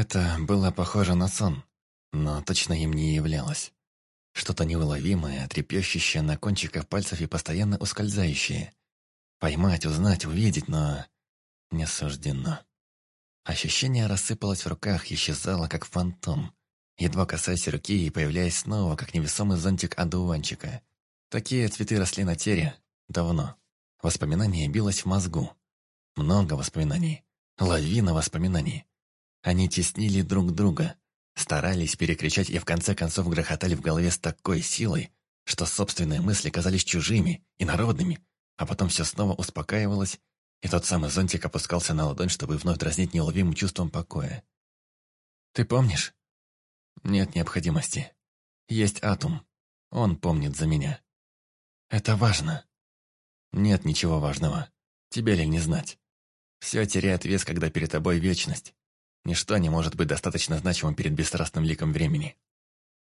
Это было похоже на сон, но точно им не являлось. Что-то неуловимое, трепещущее на кончиках пальцев и постоянно ускользающее. Поймать, узнать, увидеть, но не суждено. Ощущение рассыпалось в руках, исчезало, как фантом. Едва касаясь руки и появляясь снова, как невесомый зонтик одуванчика. Такие цветы росли на тере. Давно. Воспоминание билось в мозгу. Много воспоминаний. Лавина воспоминаний. Они теснили друг друга, старались перекричать и в конце концов грохотали в голове с такой силой, что собственные мысли казались чужими и народными, а потом все снова успокаивалось, и тот самый зонтик опускался на ладонь, чтобы вновь дразнить неуловимым чувством покоя. «Ты помнишь?» «Нет необходимости. Есть атом. Он помнит за меня. Это важно». «Нет ничего важного. Тебе ли не знать? Все теряет вес, когда перед тобой вечность. Ничто не может быть достаточно значимым перед бесстрастным ликом времени.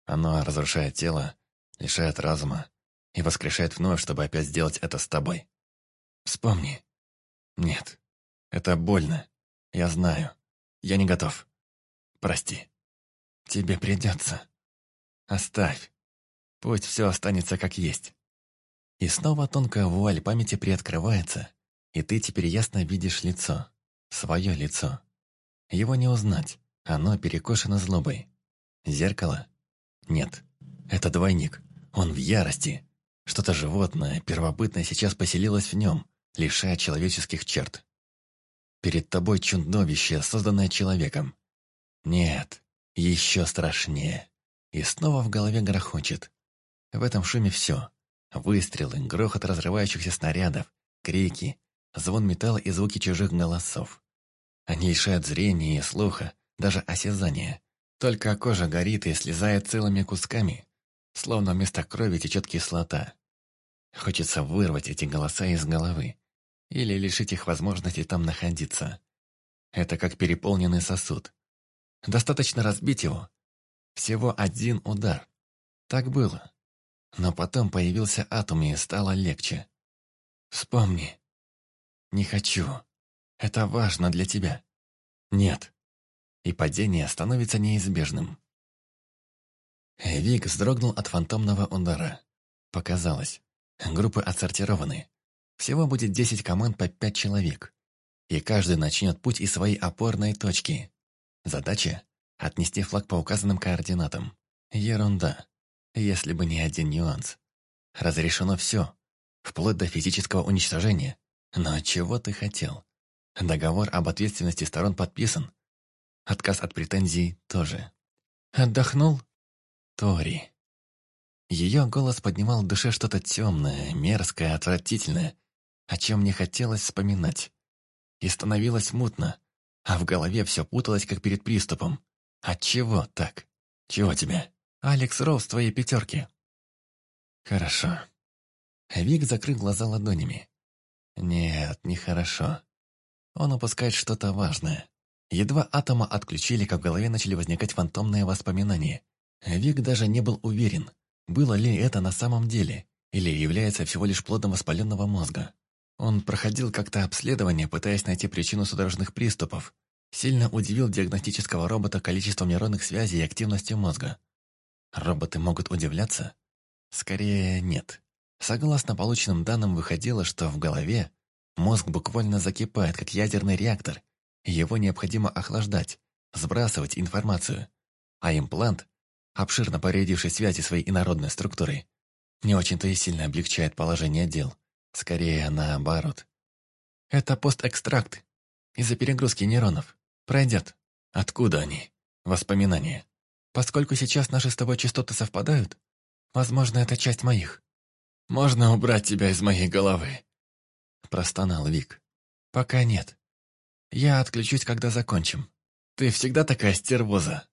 Оно разрушает тело, лишает разума и воскрешает вновь, чтобы опять сделать это с тобой. Вспомни. Нет, это больно. Я знаю. Я не готов. Прости. Тебе придется. Оставь. Пусть все останется как есть. И снова тонкая вуаль памяти приоткрывается, и ты теперь ясно видишь лицо. Свое лицо. Его не узнать, оно перекошено злобой. Зеркало? Нет, это двойник. Он в ярости. Что-то животное, первобытное сейчас поселилось в нем, лишая человеческих черт. Перед тобой чудовище, созданное человеком. Нет, еще страшнее. И снова в голове грохочет. В этом шуме все. Выстрелы, грохот разрывающихся снарядов, крики, звон металла и звуки чужих голосов. Они лишают зрения и слуха, даже осязания. Только кожа горит и слезает целыми кусками, словно вместо крови течет кислота. Хочется вырвать эти голоса из головы или лишить их возможности там находиться. Это как переполненный сосуд. Достаточно разбить его. Всего один удар. Так было. Но потом появился атом и стало легче. Вспомни. Не хочу. Это важно для тебя. Нет. И падение становится неизбежным. Вик вздрогнул от фантомного удара. Показалось. Группы отсортированы. Всего будет 10 команд по 5 человек. И каждый начнет путь из своей опорной точки. Задача – отнести флаг по указанным координатам. Ерунда. Если бы не один нюанс. Разрешено все. Вплоть до физического уничтожения. Но чего ты хотел? Договор об ответственности сторон подписан. Отказ от претензий тоже. Отдохнул? Тори. Ее голос поднимал в душе что-то темное, мерзкое, отвратительное, о чем не хотелось вспоминать. И становилось мутно, а в голове все путалось, как перед приступом. Отчего так? Чего тебе? Алекс Роуз твоей пятерки. Хорошо. Вик закрыл глаза ладонями. Нет, нехорошо. Он упускает что-то важное. Едва атома отключили, как в голове начали возникать фантомные воспоминания. Вик даже не был уверен, было ли это на самом деле, или является всего лишь плодом воспаленного мозга. Он проходил как-то обследование, пытаясь найти причину судорожных приступов. Сильно удивил диагностического робота количеством нейронных связей и активностью мозга. Роботы могут удивляться? Скорее, нет. Согласно полученным данным, выходило, что в голове Мозг буквально закипает, как ядерный реактор. Его необходимо охлаждать, сбрасывать информацию. А имплант, обширно порядивший связи своей инородной структурой, не очень-то и сильно облегчает положение дел. Скорее, наоборот. Это постэкстракт. Из-за перегрузки нейронов. Пройдет. Откуда они? Воспоминания. Поскольку сейчас наши с тобой частоты совпадают, возможно, это часть моих. Можно убрать тебя из моей головы. — простонал Вик. «Пока нет. Я отключусь, когда закончим. Ты всегда такая стервоза?»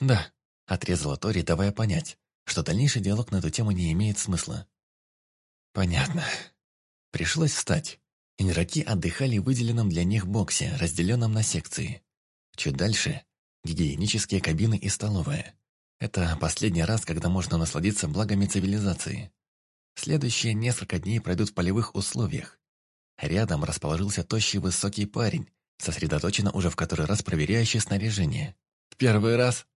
«Да», — отрезала Тори, давая понять, что дальнейший диалог на эту тему не имеет смысла. «Понятно». Пришлось встать. Игроки отдыхали в выделенном для них боксе, разделенном на секции. Чуть дальше — гигиенические кабины и столовая. Это последний раз, когда можно насладиться благами цивилизации. Следующие несколько дней пройдут в полевых условиях, Рядом расположился тощий высокий парень, сосредоточенно уже в который раз проверяющий снаряжение. первый раз?»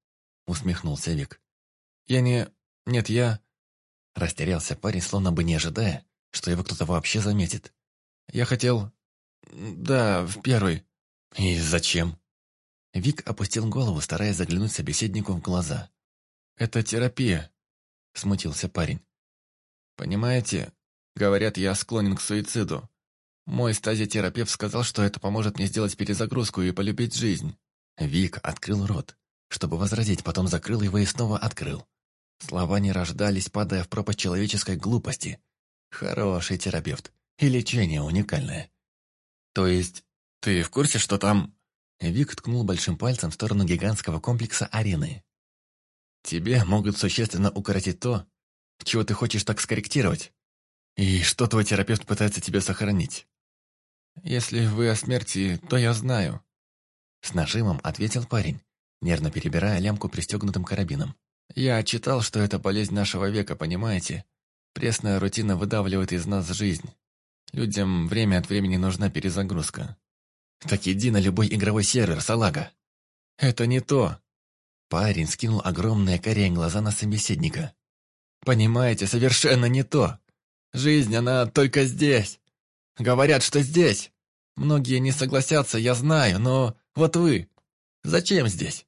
Усмехнулся Вик. «Я не... Нет, я...» Растерялся парень, словно бы не ожидая, что его кто-то вообще заметит. «Я хотел... Да, в первый. И зачем?» Вик опустил голову, стараясь заглянуть собеседнику в глаза. «Это терапия», — смутился парень. «Понимаете, говорят, я склонен к суициду. Мой стазитерапевт сказал, что это поможет мне сделать перезагрузку и полюбить жизнь». Вик открыл рот, чтобы возразить, потом закрыл его и снова открыл. Слова не рождались, падая в пропасть человеческой глупости. Хороший терапевт. И лечение уникальное. То есть, ты в курсе, что там... Вик ткнул большим пальцем в сторону гигантского комплекса арены. Тебе могут существенно укоротить то, чего ты хочешь так скорректировать. И что твой терапевт пытается тебе сохранить. Если вы о смерти, то я знаю. С нажимом ответил парень, нервно перебирая лямку пристегнутым карабином. «Я читал, что это болезнь нашего века, понимаете? Пресная рутина выдавливает из нас жизнь. Людям время от времени нужна перезагрузка. Так иди на любой игровой сервер, салага. Это не то. Парень скинул огромные корень глаза на собеседника. Понимаете, совершенно не то. Жизнь, она только здесь. Говорят, что здесь. Многие не согласятся, я знаю, но вот вы. Зачем здесь?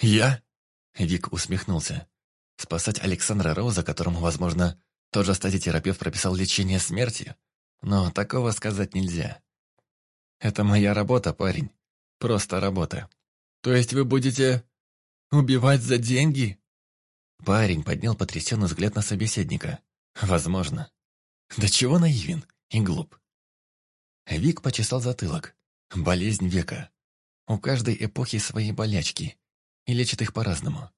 Я? Вик усмехнулся. Спасать Александра Роза, которому, возможно, тот же статитерапевт прописал лечение смерти? Но такого сказать нельзя. Это моя работа, парень. Просто работа. То есть вы будете убивать за деньги? Парень поднял потрясенный взгляд на собеседника. Возможно. Да чего наивен и глуп. Вик почесал затылок. Болезнь века. У каждой эпохи свои болячки и лечат их по-разному.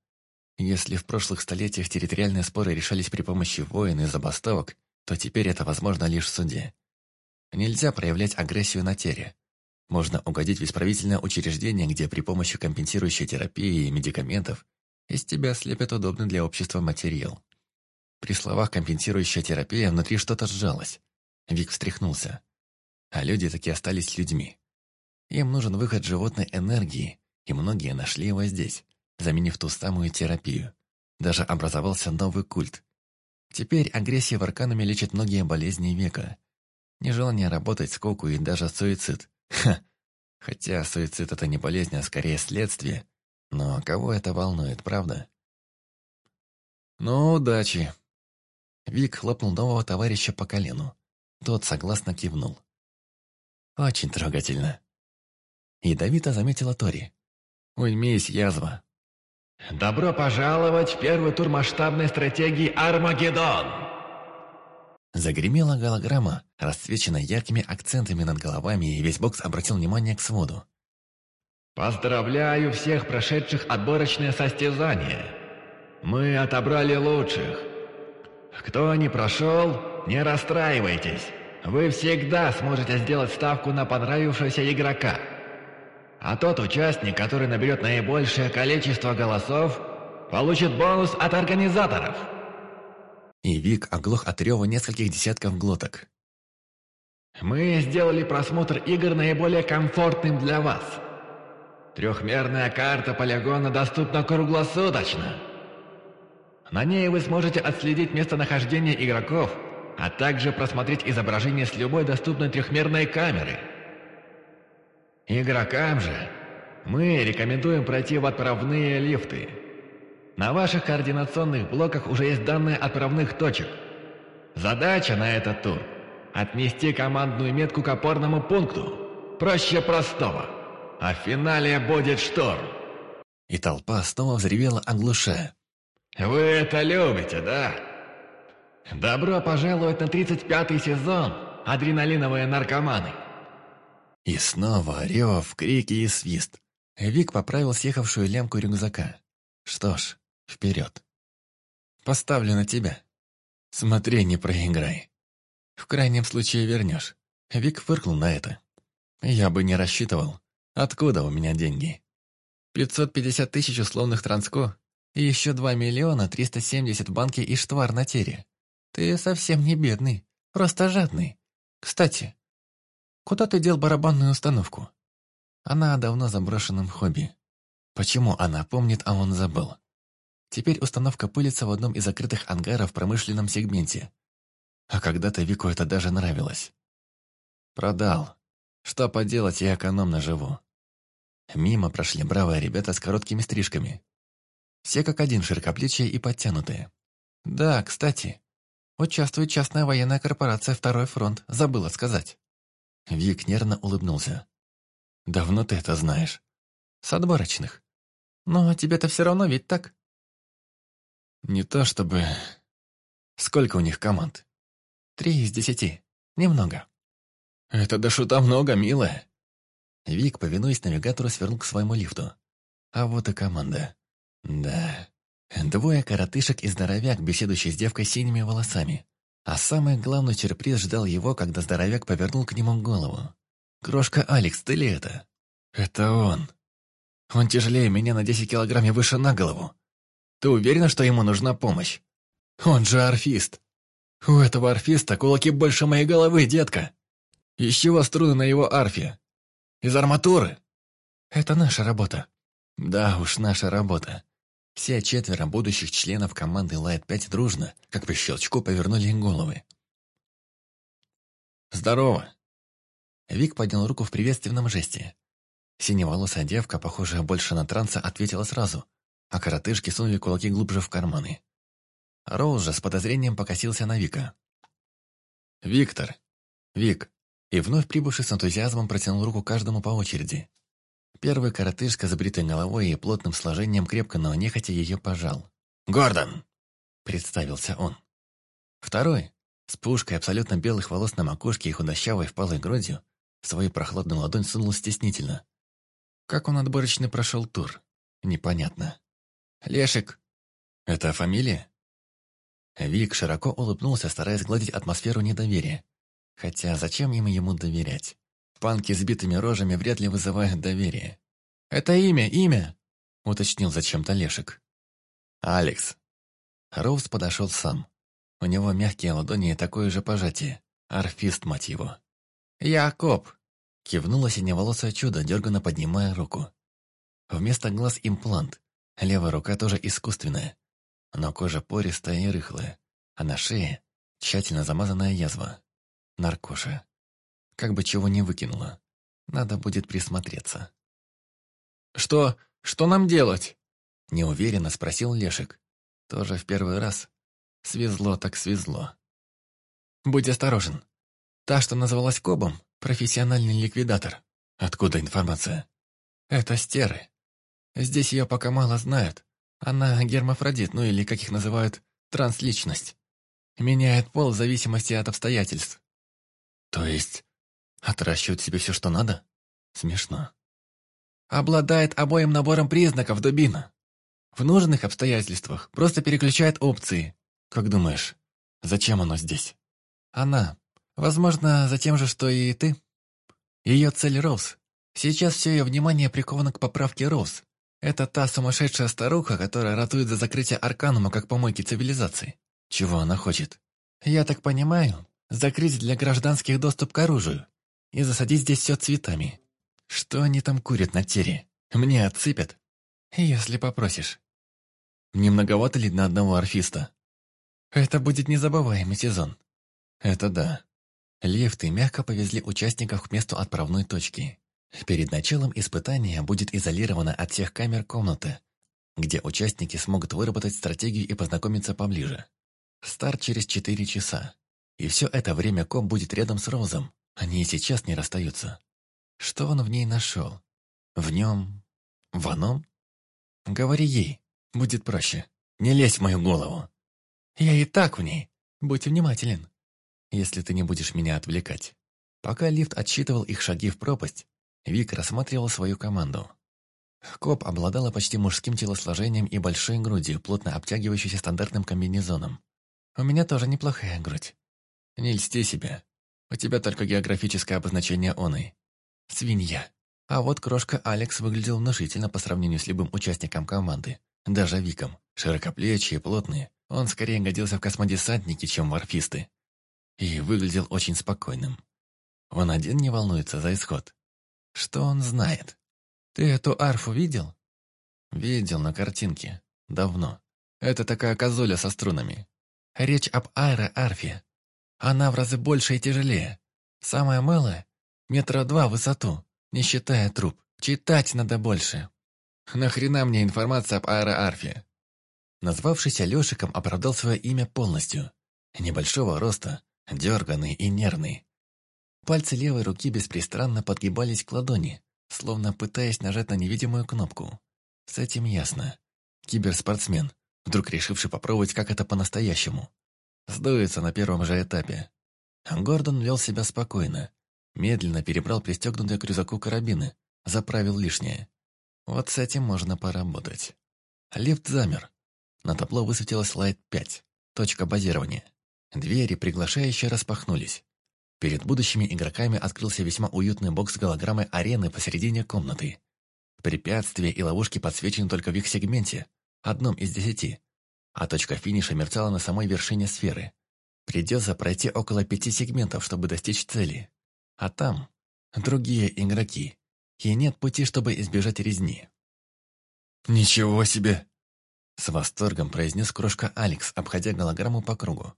Если в прошлых столетиях территориальные споры решались при помощи войн и забастовок, то теперь это возможно лишь в суде. Нельзя проявлять агрессию на тере. Можно угодить в исправительное учреждение, где при помощи компенсирующей терапии и медикаментов из тебя слепят удобный для общества материал. При словах «компенсирующая терапия» внутри что-то сжалось. Вик встряхнулся. А люди таки остались людьми. Им нужен выход животной энергии, и многие нашли его здесь, заменив ту самую терапию. Даже образовался новый культ. Теперь агрессия в арканами лечит многие болезни века. Нежелание работать, скоку и даже суицид. Ха! Хотя суицид это не болезнь, а скорее следствие. Но кого это волнует, правда? Ну, удачи. Вик хлопнул нового товарища по колену. Тот согласно кивнул. Очень трогательно. Ядовито заметила Тори. Уймись, язва. «Добро пожаловать в первый тур масштабной стратегии «Армагеддон»!» Загремела голограмма, расцвеченная яркими акцентами над головами, и весь бокс обратил внимание к своду. «Поздравляю всех прошедших отборочное состязание! Мы отобрали лучших! Кто не прошел, не расстраивайтесь! Вы всегда сможете сделать ставку на понравившегося игрока!» а тот участник, который наберет наибольшее количество голосов, получит бонус от организаторов. И Вик оглох от рева нескольких десятков глоток. Мы сделали просмотр игр наиболее комфортным для вас. Трехмерная карта полигона доступна круглосуточно. На ней вы сможете отследить местонахождение игроков, а также просмотреть изображение с любой доступной трехмерной камеры – Игрокам же мы рекомендуем пройти в отправные лифты. На ваших координационных блоках уже есть данные отправных точек. Задача на этот тур – отнести командную метку к опорному пункту. Проще простого. А в финале будет шторм. И толпа снова взревела, оглушая. «Вы это любите, да? Добро пожаловать на 35-й сезон, адреналиновые наркоманы!» И снова рев, крики и свист. Вик поправил съехавшую лямку рюкзака. Что ж, вперед. Поставлю на тебя. Смотри, не проиграй. В крайнем случае вернешь. Вик фыркнул на это. Я бы не рассчитывал. Откуда у меня деньги? 550 тысяч условных транско и еще 2 миллиона 370 в банке Иштвар на тере. Ты совсем не бедный, просто жадный. Кстати, Куда ты дел барабанную установку? Она давно заброшенном хобби. Почему она помнит, а он забыл? Теперь установка пылится в одном из закрытых ангаров в промышленном сегменте. А когда-то Вику это даже нравилось. Продал. Что поделать, я экономно живу. Мимо прошли бравые ребята с короткими стрижками. Все как один широкоплечие и подтянутые. Да, кстати, участвует частная военная корпорация «Второй фронт», забыла сказать. Вик нервно улыбнулся. «Давно ты это знаешь?» «С отборочных. Но тебе-то все равно ведь так?» «Не то чтобы...» «Сколько у них команд?» «Три из десяти. Немного». «Это до шута много, милая». Вик, повинуясь навигатору, свернул к своему лифту. А вот и команда. Да. Двое коротышек и здоровяк, беседующий с девкой с синими волосами. А самый главный сюрприз ждал его, когда здоровяк повернул к нему голову. «Крошка Алекс, ты ли это?» «Это он. Он тяжелее меня на 10 килограмм и выше на голову. Ты уверена, что ему нужна помощь? Он же арфист. У этого арфиста кулаки больше моей головы, детка. Из чего струны на его арфе? Из арматуры? Это наша работа. Да уж, наша работа. Все четверо будущих членов команды Лайт-5 дружно, как по щелчку, повернули головы. «Здорово!» Вик поднял руку в приветственном жесте. Синеволосая девка, похожая больше на транса, ответила сразу, а коротышки сунули кулаки глубже в карманы. Роуз же с подозрением покосился на Вика. «Виктор! Вик!» И вновь прибывший с энтузиазмом протянул руку каждому по очереди. Первый коротышка с бритой головой и плотным сложением крепко, но нехотя ее пожал. «Гордон!» – представился он. Второй, с пушкой абсолютно белых волос на макушке и худощавой впалой грудью, свою прохладную ладонь сунул стеснительно. Как он отборочный прошел тур? Непонятно. «Лешик!» «Это фамилия?» Вик широко улыбнулся, стараясь гладить атмосферу недоверия. Хотя зачем им ему доверять? Панки с битыми рожами вряд ли вызывают доверие. «Это имя, имя!» — уточнил зачем-то Лешек. «Алекс». Роуз подошел сам. У него мягкие ладони и такое же пожатие. Арфист, мать его. «Якоб!» — кивнуло синеволосое чудо, дерганно поднимая руку. Вместо глаз имплант. Левая рука тоже искусственная. Но кожа пористая и рыхлая. А на шее тщательно замазанная язва. Наркоша. Как бы чего не выкинула. Надо будет присмотреться. «Что? Что нам делать?» Неуверенно спросил Лешек. Тоже в первый раз. Свезло так свезло. «Будь осторожен. Та, что называлась Кобом, профессиональный ликвидатор. Откуда информация?» «Это стеры. Здесь ее пока мало знают. Она гермафродит, ну или, как их называют, трансличность. Меняет пол в зависимости от обстоятельств. То есть Отращивать себе все, что надо? Смешно. Обладает обоим набором признаков дубина. В нужных обстоятельствах просто переключает опции. Как думаешь, зачем оно здесь? Она. Возможно, за тем же, что и ты. Ее цель Роуз. Сейчас все ее внимание приковано к поправке Роуз. Это та сумасшедшая старуха, которая ратует за закрытие Арканума как помойки цивилизации. Чего она хочет? Я так понимаю, закрыть для гражданских доступ к оружию и засадить здесь все цветами. Что они там курят на тере? Мне отсыпят? Если попросишь. Не многовато ли на одного орфиста? Это будет незабываемый сезон. Это да. Лифты мягко повезли участников к месту отправной точки. Перед началом испытания будет изолирована от всех камер комната, где участники смогут выработать стратегию и познакомиться поближе. Старт через 4 часа. И все это время Ком будет рядом с Розом, они и сейчас не расстаются. Что он в ней нашел? В нем? В оном? Говори ей, будет проще. Не лезь в мою голову. Я и так в ней. Будь внимателен, если ты не будешь меня отвлекать. Пока лифт отсчитывал их шаги в пропасть, Вик рассматривал свою команду. Коп обладала почти мужским телосложением и большой грудью, плотно обтягивающейся стандартным комбинезоном. «У меня тоже неплохая грудь. Не льсти себя. У тебя только географическое обозначение оной. Свинья. А вот крошка Алекс выглядел внушительно по сравнению с любым участником команды. Даже Виком. Широкоплечий и плотный. Он скорее годился в космодесантники, чем в орфисты. И выглядел очень спокойным. Он один не волнуется за исход. Что он знает? Ты эту арфу видел? Видел на картинке. Давно. Это такая козуля со струнами. Речь об аэроарфе. Она в разы больше и тяжелее. Самое малое — метра два в высоту, не считая труб. Читать надо больше. Нахрена мне информация об аэроарфе? Назвавшийся Лешиком оправдал свое имя полностью. Небольшого роста, дерганный и нервный. Пальцы левой руки беспристрастно подгибались к ладони, словно пытаясь нажать на невидимую кнопку. С этим ясно. Киберспортсмен, вдруг решивший попробовать, как это по-настоящему. Сдуется на первом же этапе. Гордон вел себя спокойно. Медленно перебрал пристегнутые к рюкзаку карабины, заправил лишнее. Вот с этим можно поработать. Лифт замер. На табло высветилась лайт 5, точка базирования. Двери приглашающе распахнулись. Перед будущими игроками открылся весьма уютный бокс с голограммой арены посередине комнаты. Препятствия и ловушки подсвечены только в их сегменте, одном из десяти, а точка финиша мерцала на самой вершине сферы. Придется пройти около пяти сегментов, чтобы достичь цели. А там другие игроки, и нет пути, чтобы избежать резни. «Ничего себе!» С восторгом произнес крошка Алекс, обходя голограмму по кругу.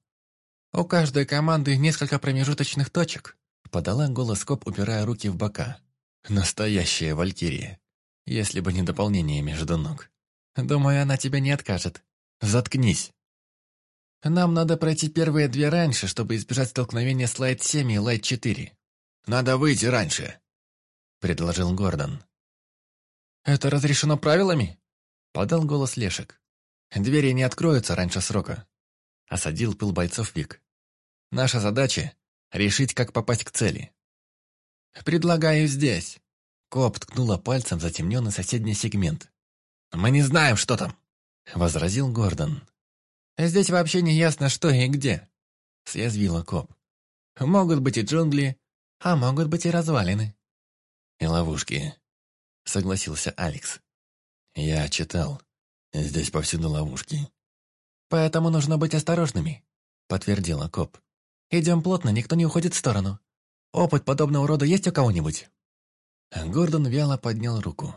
«У каждой команды несколько промежуточных точек», подала голос Коп, упирая руки в бока. «Настоящая валькирия. Если бы не дополнение между ног. Думаю, она тебе не откажет. Заткнись!» «Нам надо пройти первые две раньше, чтобы избежать столкновения с Лайт 7 и Лайт 4. Надо выйти раньше», — предложил Гордон. «Это разрешено правилами?» — подал голос Лешек. «Двери не откроются раньше срока». Осадил пыл бойцов Вик. «Наша задача — решить, как попасть к цели». «Предлагаю здесь». Коп ткнула пальцем затемненный соседний сегмент. «Мы не знаем, что там», — возразил Гордон. «Здесь вообще не ясно, что и где», — съязвила Коп. «Могут быть и джунгли, а могут быть и развалины». «И ловушки», — согласился Алекс. «Я читал. Здесь повсюду ловушки». «Поэтому нужно быть осторожными», — подтвердила Коп. «Идем плотно, никто не уходит в сторону. Опыт подобного рода есть у кого-нибудь?» Гордон вяло поднял руку.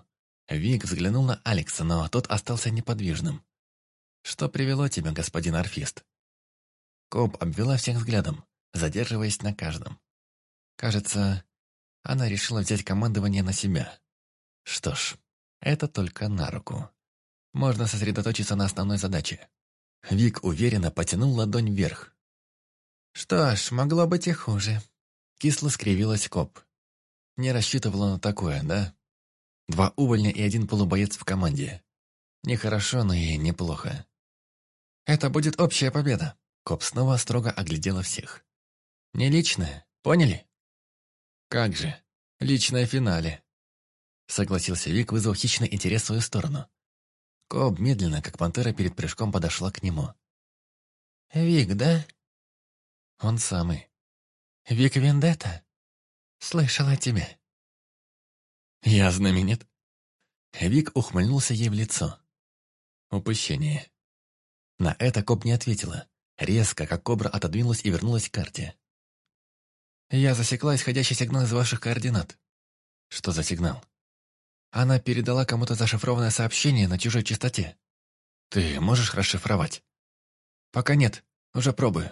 Вик взглянул на Алекса, но тот остался неподвижным. «Что привело тебя, господин Арфист?» Коп обвела всех взглядом, задерживаясь на каждом. Кажется, она решила взять командование на себя. Что ж, это только на руку. Можно сосредоточиться на основной задаче. Вик уверенно потянул ладонь вверх. «Что ж, могло быть и хуже». Кисло скривилась коп. Не рассчитывала на такое, да? Два увольня и один полубоец в команде. Нехорошо, но и неплохо. Это будет общая победа. Коп снова строго оглядела всех. Не личная, поняли? Как же, личное финале. Согласился Вик, вызвав хищный интерес в свою сторону. Коб медленно, как пантера перед прыжком, подошла к нему. «Вик, да?» «Он самый». «Вик Вендетта?» «Слышала тебя». «Я знаменит». Вик ухмыльнулся ей в лицо. Упущение. На это Коп не ответила. Резко, как кобра, отодвинулась и вернулась к карте. «Я засекла исходящий сигнал из ваших координат». «Что за сигнал?» Она передала кому-то зашифрованное сообщение на чужой частоте. Ты можешь расшифровать? Пока нет, уже пробую.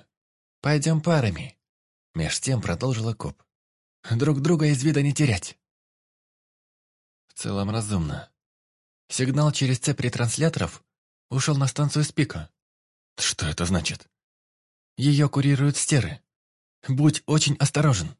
Пойдем парами. Меж тем продолжила коп. Друг друга из вида не терять. Целом разумно. Сигнал через цепь ретрансляторов ушел на станцию Спика. Что это значит? Ее курируют стеры. Будь очень осторожен.